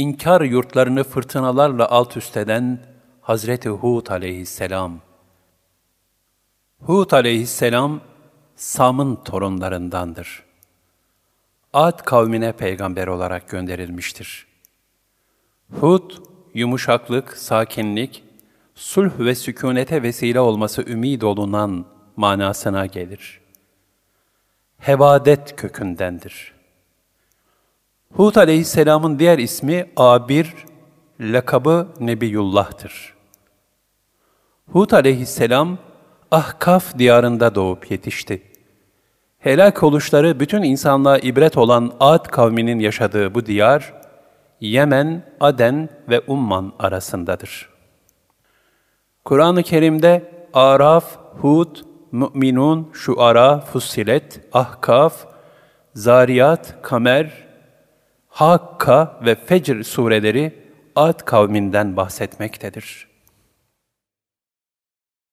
inkar yurtlarını fırtınalarla alt üst eden Hazreti Hud aleyhisselam. Hud aleyhisselam, Sam'ın torunlarındandır. Ad kavmine peygamber olarak gönderilmiştir. Hud, yumuşaklık, sakinlik, sulh ve sükunete vesile olması ümid olunan manasına gelir. Hevadet kökündendir. Hud aleyhisselamın diğer ismi Abir, lakabı Nebiyullah'tır. Hud aleyhisselam, Ahkaf diyarında doğup yetişti. Helak oluşları bütün insanlığa ibret olan Ad kavminin yaşadığı bu diyar, Yemen, Aden ve Umman arasındadır. Kur'an-ı Kerim'de Araf, Hud, Mü'minun, Şuara, Fussilet, Ahkaf, Zariyat, Kamer, Hakka ve Fecr sureleri Ad kavminden bahsetmektedir.